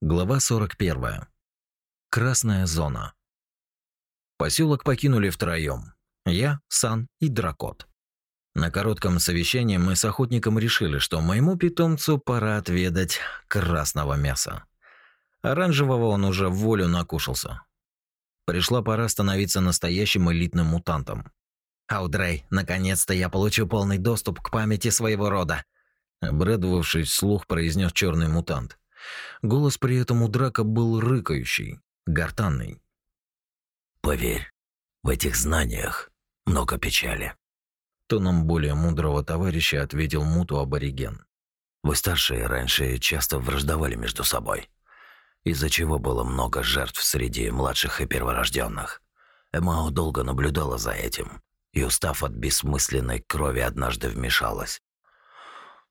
Глава 41. Красная зона. Поселок покинули втроем. Я, Сан и Дракот. На коротком совещании мы с охотником решили, что моему питомцу пора отведать красного мяса. Оранжевого он уже в волю накушался. Пришла пора становиться настоящим элитным мутантом. «Аудрей, наконец-то я получу полный доступ к памяти своего рода!» Обрадовавшись, вслух произнес черный мутант. Голос при этом у Драка был рыкающий, гортанный. «Поверь, в этих знаниях много печали», — тоном более мудрого товарища ответил Муту абориген. «Вы старшие раньше часто враждовали между собой, из-за чего было много жертв среди младших и перворожденных. Эмао долго наблюдала за этим, и, устав от бессмысленной крови, однажды вмешалась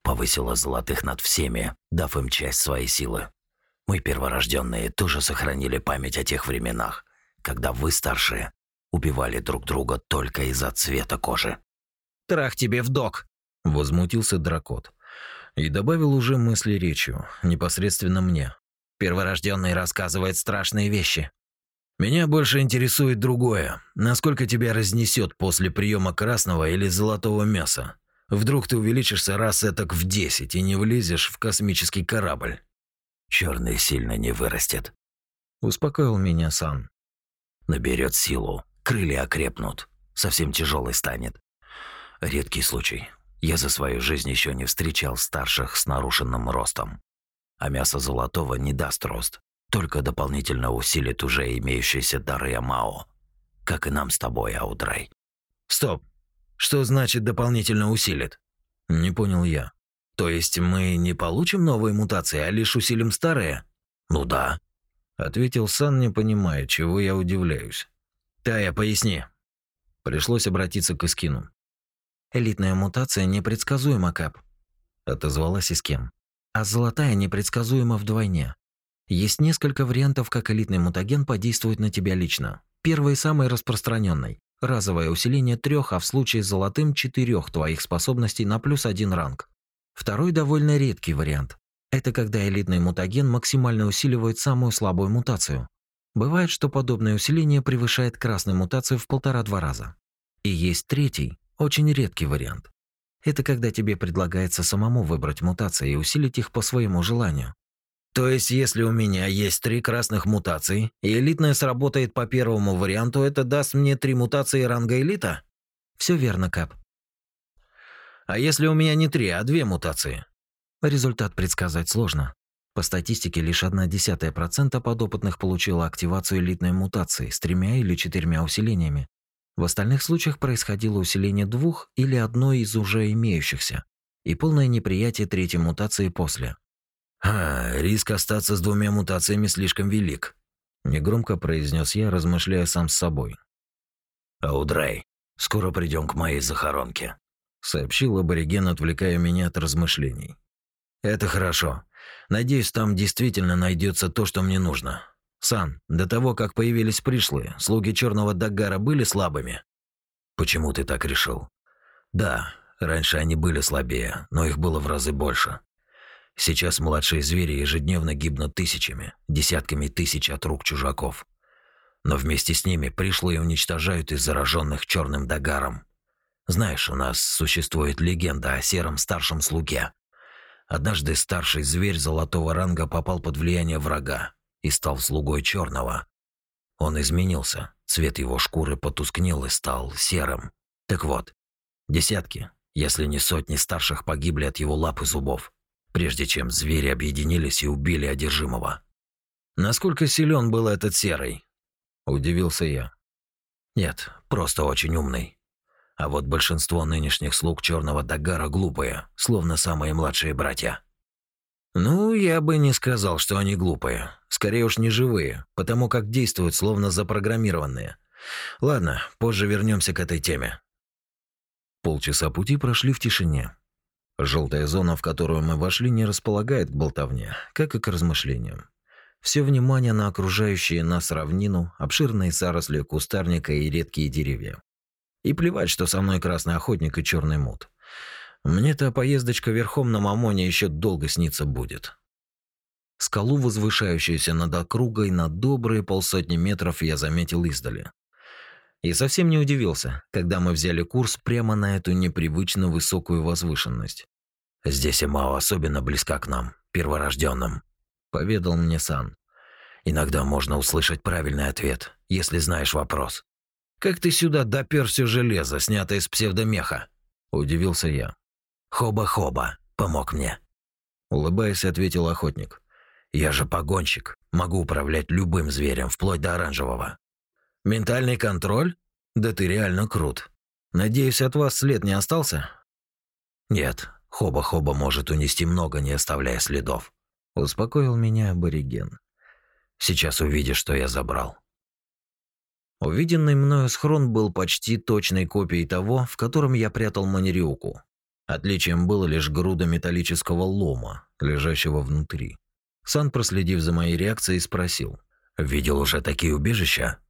повысила золотых над всеми, дав им часть своей силы. Мы, перворожденные, тоже сохранили память о тех временах, когда вы, старшие, убивали друг друга только из-за цвета кожи. «Трах тебе в док!» – возмутился Дракот. И добавил уже мысли речью, непосредственно мне. «Перворожденный рассказывает страшные вещи. Меня больше интересует другое. Насколько тебя разнесет после приема красного или золотого мяса? Вдруг ты увеличишься раз этак в десять и не влезешь в космический корабль. Черный сильно не вырастет. Успокоил меня Сан. Наберет силу, крылья окрепнут, совсем тяжелый станет. Редкий случай. Я за свою жизнь еще не встречал старших с нарушенным ростом. А мясо золотого не даст рост, только дополнительно усилит уже имеющиеся дары Амао. Как и нам с тобой, Аудрай. Стоп, что значит дополнительно усилит? Не понял я. То есть мы не получим новые мутации, а лишь усилим старые? Ну да, ответил Сан, не понимая, чего я удивляюсь. Тая, поясни. Пришлось обратиться к Искину. Элитная мутация непредсказуема, Кап, отозвалась Искин. А золотая непредсказуема вдвойне. Есть несколько вариантов, как элитный мутаген подействует на тебя лично. Первый самый распространенный. Разовое усиление трех, а в случае с золотым четырех твоих способностей на плюс один ранг. Второй довольно редкий вариант. Это когда элитный мутаген максимально усиливает самую слабую мутацию. Бывает, что подобное усиление превышает красную мутацию в полтора-два раза. И есть третий, очень редкий вариант. Это когда тебе предлагается самому выбрать мутации и усилить их по своему желанию. То есть, если у меня есть три красных мутации, и элитная сработает по первому варианту, это даст мне три мутации ранга элита? Все верно, Кап. А если у меня не три, а две мутации? Результат предсказать сложно. По статистике, лишь одна десятая процента подопытных получила активацию элитной мутации с тремя или четырьмя усилениями. В остальных случаях происходило усиление двух или одной из уже имеющихся и полное неприятие третьей мутации после. «А, риск остаться с двумя мутациями слишком велик», – негромко произнес я, размышляя сам с собой. «Аудрай, скоро придем к моей захоронке», – сообщил абориген, отвлекая меня от размышлений. «Это хорошо. Надеюсь, там действительно найдется то, что мне нужно. Сан, до того, как появились пришлые, слуги Черного Дагара были слабыми?» «Почему ты так решил?» «Да, раньше они были слабее, но их было в разы больше. Сейчас младшие звери ежедневно гибнут тысячами, десятками тысяч от рук чужаков. Но вместе с ними пришлые уничтожают из зараженных черным догаром. Знаешь, у нас существует легенда о сером старшем слуге. Однажды старший зверь золотого ранга попал под влияние врага и стал слугой черного. Он изменился, цвет его шкуры потускнел и стал серым. Так вот, десятки, если не сотни старших погибли от его лап и зубов прежде чем звери объединились и убили одержимого. Насколько силен был этот серый? Удивился я. Нет, просто очень умный. А вот большинство нынешних слуг черного Дагара глупые, словно самые младшие братья. Ну, я бы не сказал, что они глупые. Скорее уж не живые, потому как действуют словно запрограммированные. Ладно, позже вернемся к этой теме. Полчаса пути прошли в тишине. Желтая зона, в которую мы вошли, не располагает к болтовне, как и к размышлениям. Все внимание на окружающие нас равнину, обширные заросли кустарника и редкие деревья. И плевать, что со мной красный охотник и черный мут. Мне-то поездочка верхом на мамоне еще долго снится будет. Скалу, возвышающуюся над округой на добрые полсотни метров, я заметил издали. И совсем не удивился, когда мы взяли курс прямо на эту непривычно высокую возвышенность. «Здесь Имао особенно близка к нам, перворожденным», — поведал мне Сан. «Иногда можно услышать правильный ответ, если знаешь вопрос». «Как ты сюда допёр всё железо, снятое из псевдомеха?» – удивился я. «Хоба-хоба, помог мне», – улыбаясь, ответил охотник. «Я же погонщик, могу управлять любым зверем, вплоть до оранжевого». «Ментальный контроль? Да ты реально крут. Надеюсь, от вас след не остался?» «Нет, Хоба-хоба может унести много, не оставляя следов», – успокоил меня абориген. «Сейчас увидишь, что я забрал». Увиденный мною схрон был почти точной копией того, в котором я прятал манериуку. Отличием было лишь груда металлического лома, лежащего внутри. Сан, проследив за моей реакцией, спросил. «Видел уже такие убежища?»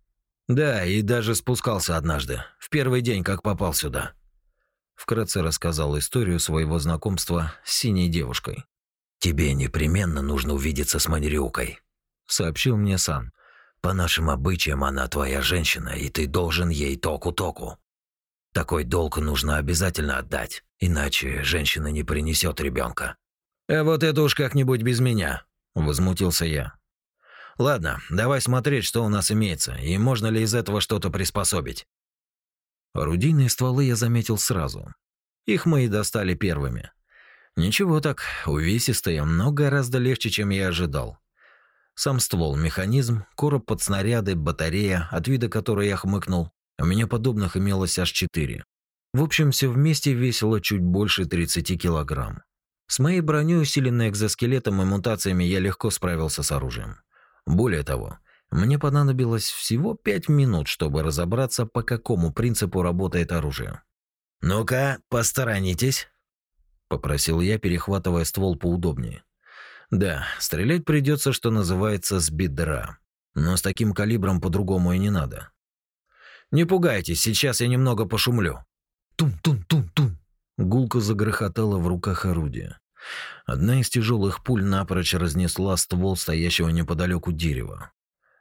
«Да, и даже спускался однажды, в первый день, как попал сюда». Вкратце рассказал историю своего знакомства с синей девушкой. «Тебе непременно нужно увидеться с Манериукой», — сообщил мне Сан. По нашим обычаям она твоя женщина, и ты должен ей току-току. Такой долг нужно обязательно отдать, иначе женщина не принесет ребенка. «А вот это уж как-нибудь без меня», – возмутился я. «Ладно, давай смотреть, что у нас имеется, и можно ли из этого что-то приспособить». Орудийные стволы я заметил сразу. Их мы и достали первыми. Ничего так, увесистые, но гораздо легче, чем я ожидал. Сам ствол, механизм, короб под снаряды, батарея, от вида которой я хмыкнул. У меня подобных имелось аж четыре. В общем, все вместе весило чуть больше 30 килограмм. С моей броней, усиленной экзоскелетом и мутациями, я легко справился с оружием. Более того, мне понадобилось всего пять минут, чтобы разобраться, по какому принципу работает оружие. «Ну-ка, посторонитесь», — попросил я, перехватывая ствол поудобнее. Да, стрелять придется, что называется, с бедра. Но с таким калибром по-другому и не надо. Не пугайтесь, сейчас я немного пошумлю. Тум-тум-тум-тум. Гулко загрохотало в руках орудия. Одна из тяжелых пуль напрочь разнесла ствол стоящего неподалеку дерева.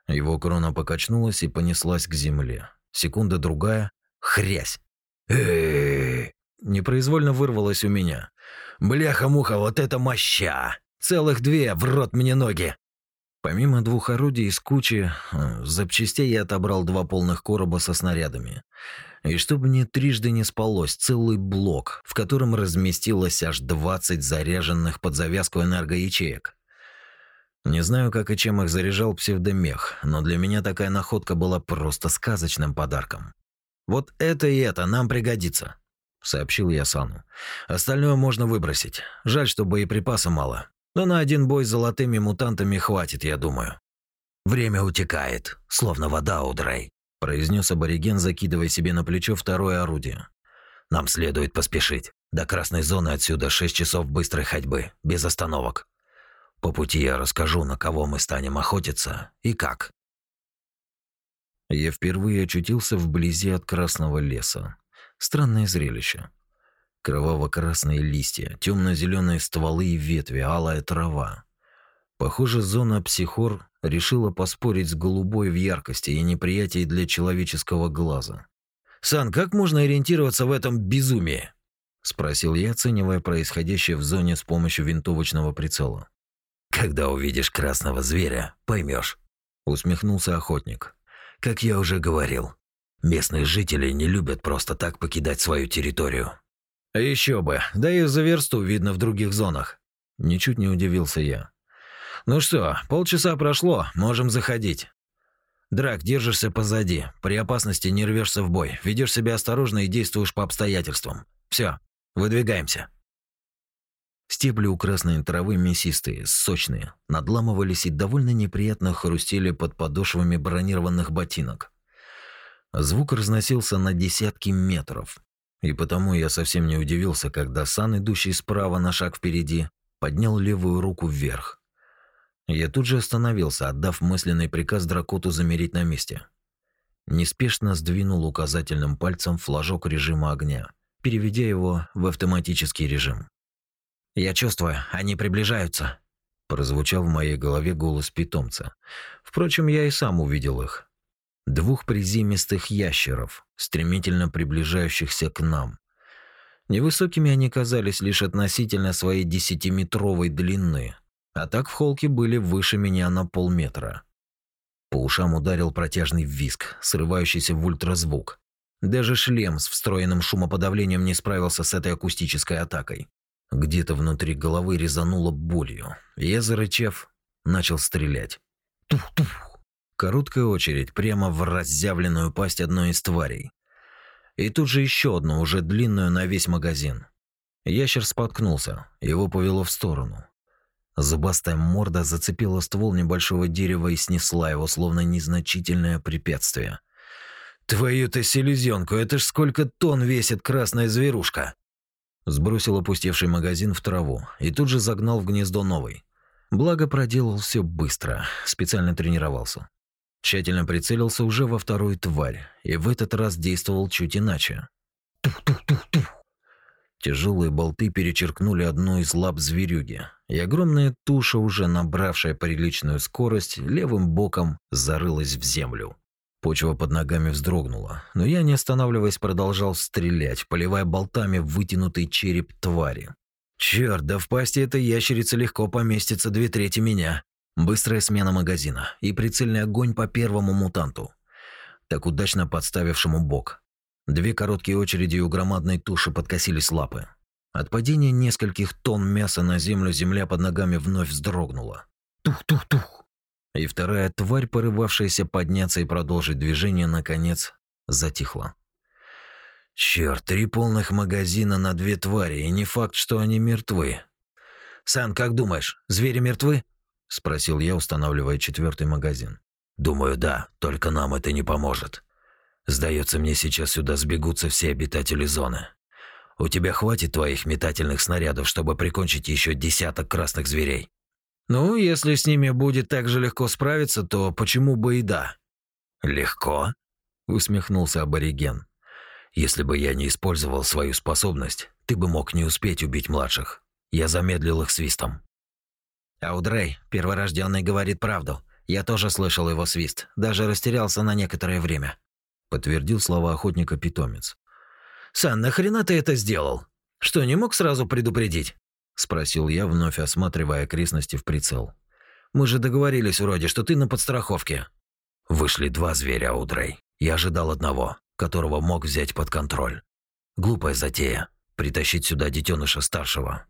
Его крона покачнулась и понеслась к земле. Секунда другая — хрясь. э Непроизвольно вырвалось у меня. «Бляха-муха, вот это моща!» Целых две, в рот мне ноги. Помимо двух орудий из кучи э, запчастей я отобрал два полных короба со снарядами. И чтобы мне трижды не спалось, целый блок, в котором разместилось аж 20 заряженных под завязку энергоячеек. Не знаю, как и чем их заряжал псевдомех, но для меня такая находка была просто сказочным подарком. Вот это и это нам пригодится, сообщил я Сану. Остальное можно выбросить. Жаль, что боеприпаса мало. Но на один бой с золотыми мутантами хватит, я думаю. Время утекает, словно вода у Дрей, произнес абориген, закидывая себе на плечо второе орудие. Нам следует поспешить. До красной зоны отсюда шесть часов быстрой ходьбы, без остановок. По пути я расскажу, на кого мы станем охотиться и как. Я впервые очутился вблизи от красного леса. Странное зрелище. Кроваво-красные листья, темно-зеленые стволы и ветви, алая трава. Похоже, зона психор решила поспорить с голубой в яркости и неприятии для человеческого глаза. «Сан, как можно ориентироваться в этом безумии?» – спросил я, оценивая происходящее в зоне с помощью винтовочного прицела. «Когда увидишь красного зверя, поймешь», – усмехнулся охотник. «Как я уже говорил, местные жители не любят просто так покидать свою территорию. Еще бы, да и за версту видно в других зонах. Ничуть не удивился я. Ну что, полчаса прошло, можем заходить. Драк, держишься позади. При опасности не рвешься в бой. Ведешь себя осторожно и действуешь по обстоятельствам. Все, выдвигаемся. Стебли у красной травы мясистые, сочные, надламывались и довольно неприятно хрустели под подошвами бронированных ботинок. Звук разносился на десятки метров, и потому я совсем не удивился, когда Сан, идущий справа на шаг впереди, поднял левую руку вверх. Я тут же остановился, отдав мысленный приказ Дракоту замереть на месте. Неспешно сдвинул указательным пальцем флажок режима огня, переведя его в автоматический режим. «Я чувствую, они приближаются», Прозвучал в моей голове голос питомца. Впрочем, я и сам увидел их. Двух приземистых ящеров, стремительно приближающихся к нам. Невысокими они казались лишь относительно своей десятиметровой длины, а так в холке были выше меня на полметра. По ушам ударил протяжный визг, срывающийся в ультразвук. Даже шлем с встроенным шумоподавлением не справился с этой акустической атакой. Где-то внутри головы резануло болью. Я, зарычав, начал стрелять. Тух-тух. Короткая очередь прямо в разъявленную пасть одной из тварей. И тут же еще одну, уже длинную на весь магазин. Ящер споткнулся, его повело в сторону. Зубастая морда зацепила ствол небольшого дерева и снесла его, словно незначительное препятствие. «Твою-то селезенку, это ж сколько тонн весит красная зверушка!» Сбросил опустевший магазин в траву и тут же загнал в гнездо новый. Благо проделал все быстро, специально тренировался. Тщательно прицелился уже во вторую тварь, и в этот раз действовал чуть иначе. Тяжелые болты перечеркнули одну из лап зверюги, и огромная туша, уже набравшая приличную скорость, левым боком зарылась в землю. Почва под ногами вздрогнула, но я, не останавливаясь, продолжал стрелять, поливая болтами вытянутый череп твари. Черт, да в пасти этой ящерицы легко поместится две трети меня. Быстрая смена магазина и прицельный огонь по первому мутанту, так удачно подставившему бок. Две короткие очереди у громадной туши подкосились лапы. От падения нескольких тонн мяса на землю земля под ногами вновь вздрогнула. Тух-тух-тух. И вторая тварь, порывавшаяся подняться и продолжить движение, наконец затихла. Черт, три полных магазина на две твари, и не факт, что они мертвы. Сан, как думаешь, звери мертвы? – спросил я, устанавливая четвертый магазин. «Думаю, да, только нам это не поможет. Сдается мне, сейчас сюда сбегутся все обитатели зоны. У тебя хватит твоих метательных снарядов, чтобы прикончить еще десяток красных зверей?» «Ну, если с ними будет так же легко справиться, то почему бы и да?» «Легко?» – усмехнулся абориген. «Если бы я не использовал свою способность, ты бы мог не успеть убить младших. Я замедлил их свистом». Аудрей, перворожденный, говорит правду. Я тоже слышал его свист, даже растерялся на некоторое время. Подтвердил слова охотника питомец. «Сан, нахрена ты это сделал? Что, не мог сразу предупредить?» Спросил я, вновь осматривая окрестности в прицел. «Мы же договорились вроде, что ты на подстраховке». Вышли два зверя, Аудрей. Я ожидал одного, которого мог взять под контроль. Глупая затея – притащить сюда детеныша старшего.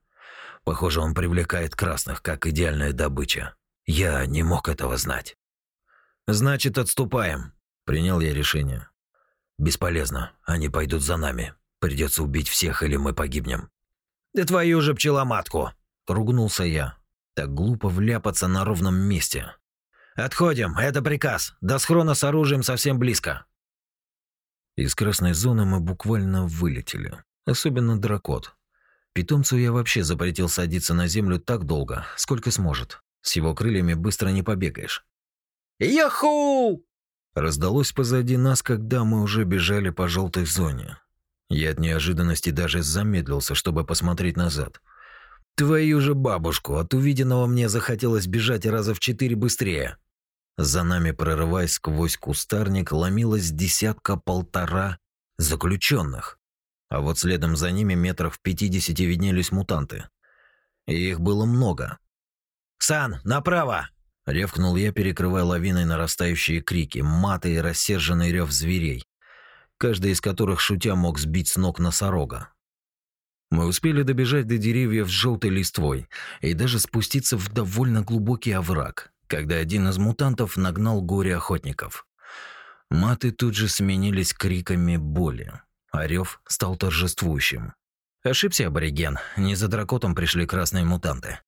Похоже, он привлекает красных, как идеальная добыча. Я не мог этого знать. Значит, отступаем. Принял я решение. Бесполезно. Они пойдут за нами. Придется убить всех, или мы погибнем. Да твою же пчеломатку! Ругнулся я. Так глупо вляпаться на ровном месте. Отходим, это приказ. До схрона с оружием совсем близко. Из красной зоны мы буквально вылетели. Особенно дракот. Питомцу я вообще запретил садиться на землю так долго, сколько сможет. С его крыльями быстро не побегаешь. «Яху!» Раздалось позади нас, когда мы уже бежали по желтой зоне. Я от неожиданности даже замедлился, чтобы посмотреть назад. Твою же бабушку, от увиденного мне захотелось бежать раза в четыре быстрее. За нами, прорываясь сквозь кустарник, ломилось десятка-полтора заключенных. А вот следом за ними метрах в пятидесяти виднелись мутанты. И их было много. «Сан, направо!» — ревкнул я, перекрывая лавиной нарастающие крики, маты и рассерженный рев зверей, каждый из которых, шутя, мог сбить с ног носорога. Мы успели добежать до деревьев с желтой листвой и даже спуститься в довольно глубокий овраг, когда один из мутантов нагнал горе охотников. Маты тут же сменились криками боли а рев стал торжествующим. Ошибся абориген, не за дракотом пришли красные мутанты.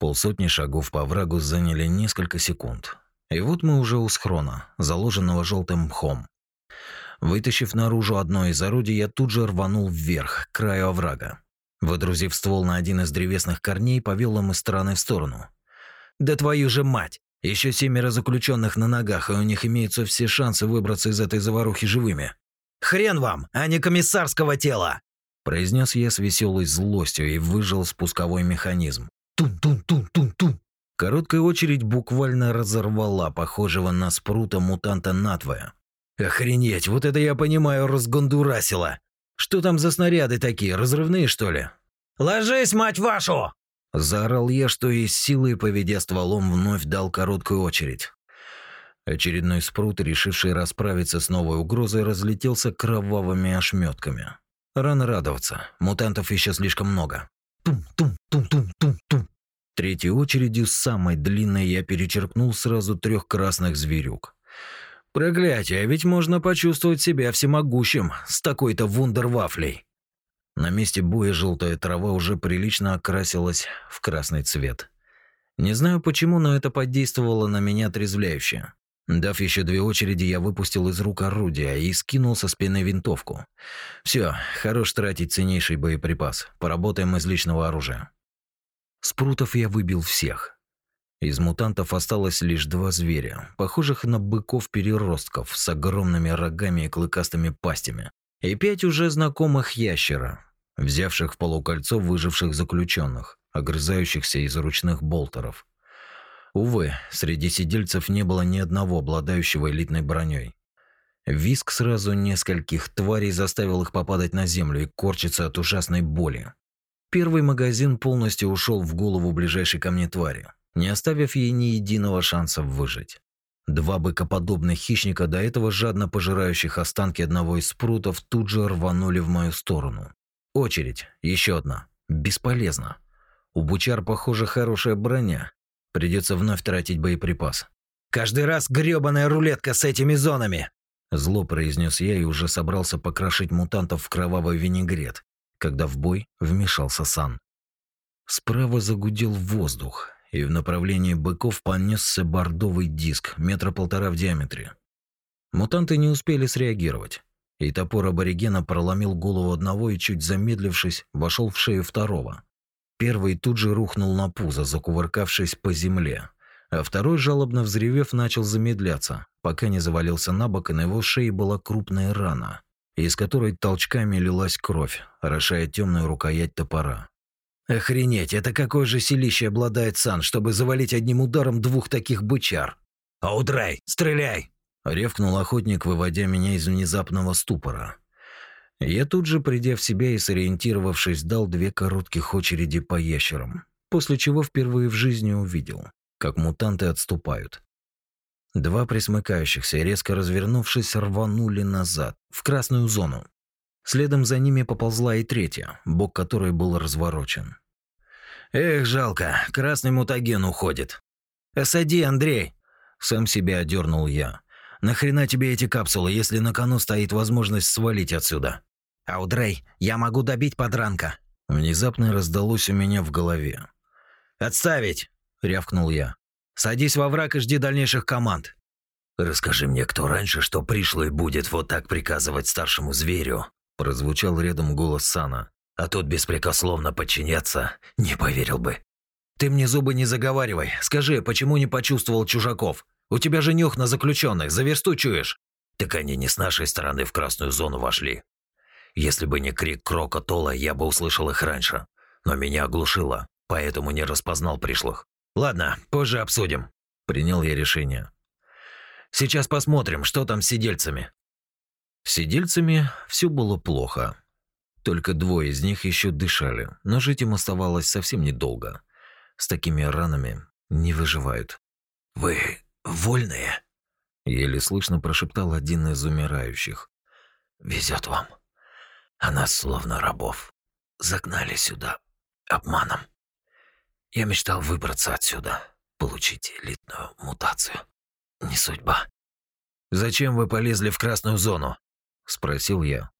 Полсотни шагов по врагу заняли несколько секунд. И вот мы уже у схрона, заложенного желтым мхом. Вытащив наружу одно из орудий, я тут же рванул вверх, к краю оврага. Выдрузив ствол на один из древесных корней, повел им из стороны в сторону. «Да твою же мать! Еще семеро заключенных на ногах, и у них имеются все шансы выбраться из этой заварухи живыми. Хрен вам, а не комиссарского тела!» Произнес я с веселой злостью и выжил спусковой механизм. Тун-тун-тун-тун-тун. Короткая очередь буквально разорвала похожего на спрута мутанта надвое. Охренеть, вот это я понимаю, разгондурасило. Что там за снаряды такие, разрывные что ли? «Ложись, мать вашу!» Заорал я, что из силы, поведя стволом, вновь дал короткую очередь. Очередной спрут, решивший расправиться с новой угрозой, разлетелся кровавыми ошметками. Рано радоваться, мутантов еще слишком много. Тум-тум-тум-тум-тум-тум. Третьей очередью, самой длинной, я перечеркнул сразу трех красных зверюк. Проклятие, ведь можно почувствовать себя всемогущим с такой-то вундервафлей. На месте боя желтая трава уже прилично окрасилась в красный цвет. Не знаю почему, но это подействовало на меня отрезвляюще. Дав еще две очереди, я выпустил из рук орудия и скинул со спины винтовку. Все, хорош тратить ценнейший боеприпас. Поработаем из личного оружия. Спрутов я выбил всех. Из мутантов осталось лишь два зверя, похожих на быков-переростков с огромными рогами и клыкастыми пастями, и пять уже знакомых ящера, взявших в полукольцо выживших заключенных, огрызающихся из ручных болтеров. Увы, среди сидельцев не было ни одного обладающего элитной броней. Виск сразу нескольких тварей заставил их попадать на землю и корчиться от ужасной боли. Первый магазин полностью ушел в голову ближайшей ко мне твари не оставив ей ни единого шанса выжить. Два быкоподобных хищника, до этого жадно пожирающих останки одного из спрутов, тут же рванули в мою сторону. Очередь, еще одна. Бесполезно. У бучар, похоже, хорошая броня. Придется вновь тратить боеприпас. «Каждый раз грёбаная рулетка с этими зонами!» Зло произнес я и уже собрался покрошить мутантов в кровавый винегрет, когда в бой вмешался Сан. Справа загудел воздух, и в направлении быков понесся бордовый диск, метра полтора в диаметре. Мутанты не успели среагировать, и топор аборигена проломил голову одного и, чуть замедлившись, вошел в шею второго. Первый тут же рухнул на пузо, закувыркавшись по земле, а второй, жалобно взревев, начал замедляться, пока не завалился на бок, и на его шее была крупная рана, из которой толчками лилась кровь, орошая темную рукоять топора. Охренеть, это какое же селище обладает Сан, чтобы завалить одним ударом двух таких бычар? «Аудрай, стреляй!» — ревкнул охотник, выводя меня из внезапного ступора. Я тут же, придя в себя и сориентировавшись, дал две коротких очереди по ящерам, после чего впервые в жизни увидел, как мутанты отступают. Два присмыкающихся, резко развернувшись, рванули назад, в красную зону. Следом за ними поползла и третья, бок которой был разворочен. Эх, жалко, красный мутаген уходит. Осади, Андрей. Сам себя одернул я. Нахрена тебе эти капсулы, если на кону стоит возможность свалить отсюда? Аудрей, я могу добить подранка. Внезапно раздалось у меня в голове. Отставить, рявкнул я. Садись во враг и жди дальнейших команд. Расскажи мне, кто раньше, что пришлый будет вот так приказывать старшему зверю, прозвучал рядом голос Сана а тут беспрекословно подчиняться, не поверил бы. Ты мне зубы не заговаривай. Скажи, почему не почувствовал чужаков? У тебя же нюх на заключенных, за версту чуешь. Так они не с нашей стороны в красную зону вошли. Если бы не крик Крока Тола, я бы услышал их раньше. Но меня оглушило, поэтому не распознал пришлых. Ладно, позже обсудим. Принял я решение. Сейчас посмотрим, что там с сидельцами. С сидельцами все было плохо. Только двое из них еще дышали, но жить им оставалось совсем недолго. С такими ранами не выживают. «Вы вольные?» Еле слышно прошептал один из умирающих. «Везет вам. А нас, словно рабов, загнали сюда обманом. Я мечтал выбраться отсюда, получить элитную мутацию. Не судьба». «Зачем вы полезли в красную зону?» – спросил я.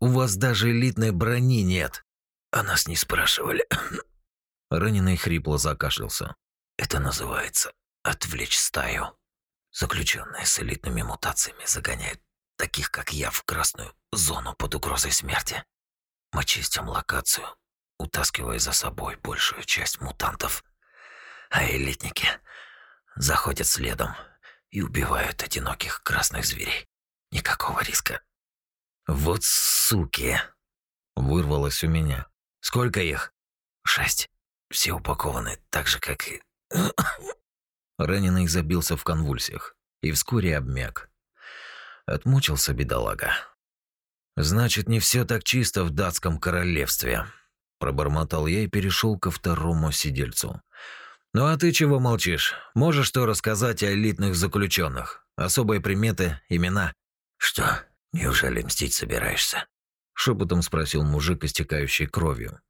У вас даже элитной брони нет. А нас не спрашивали. Раненый хрипло закашлялся. Это называется отвлечь стаю. Заключенные с элитными мутациями загоняют таких, как я, в красную зону под угрозой смерти. Мы чистим локацию, утаскивая за собой большую часть мутантов. А элитники заходят следом и убивают одиноких красных зверей. Никакого риска «Вот суки!» Вырвалось у меня. «Сколько их?» «Шесть. Все упакованы так же, как и Раненый забился в конвульсиях и вскоре обмяк. Отмучился бедолага. «Значит, не все так чисто в датском королевстве», – пробормотал я и перешел ко второму сидельцу. «Ну а ты чего молчишь? Можешь что рассказать о элитных заключенных? Особые приметы, имена?» «Что, неужели мстить собираешься?» – шепотом спросил мужик, истекающий кровью.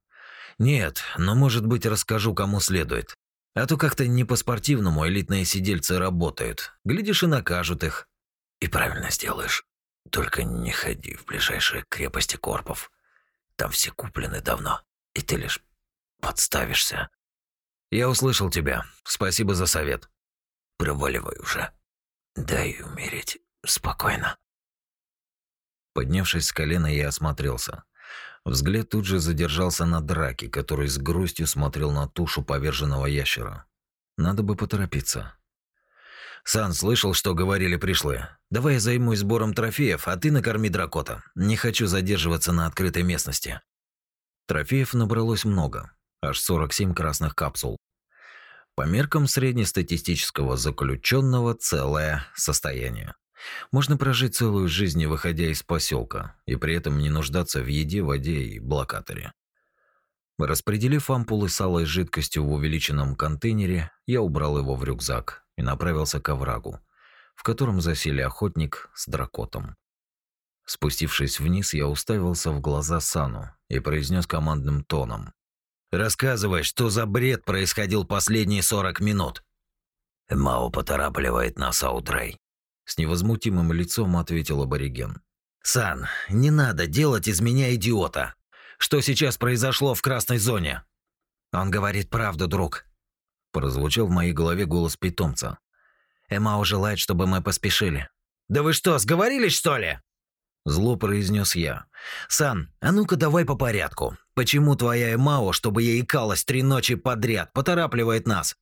«Нет, но, может быть, расскажу, кому следует. А то как-то не по-спортивному элитные сидельцы работают. Глядишь, и накажут их». «И правильно сделаешь. Только не ходи в ближайшие крепости корпов. Там все куплены давно, и ты лишь подставишься. Я услышал тебя. Спасибо за совет. Проваливай уже. Дай умереть спокойно. Поднявшись с колена, я осмотрелся. Взгляд тут же задержался на драке, который с грустью смотрел на тушу поверженного ящера. Надо бы поторопиться. Сан слышал, что говорили пришлые. Давай я займусь сбором трофеев, а ты накорми дракота. Не хочу задерживаться на открытой местности. Трофеев набралось много, аж 47 красных капсул. По меркам среднестатистического заключенного целое состояние. Можно прожить целую жизнь, не выходя из поселка, и при этом не нуждаться в еде, воде и блокаторе. Распределив ампулы с алой жидкостью в увеличенном контейнере, я убрал его в рюкзак и направился к оврагу, в котором засели охотник с дракотом. Спустившись вниз, я уставился в глаза Сану и произнес командным тоном. «Рассказывай, что за бред происходил последние сорок минут?» «Мао поторапливает нас, Аутрей», — с невозмутимым лицом ответил абориген. «Сан, не надо делать из меня идиота. Что сейчас произошло в красной зоне?» «Он говорит правду, друг», — прозвучал в моей голове голос питомца. «Эмао желает, чтобы мы поспешили». «Да вы что, сговорились, что ли?» Зло произнес я. «Сан, а ну-ка давай по порядку. Почему твоя Эмао, чтобы я икалась три ночи подряд, поторапливает нас?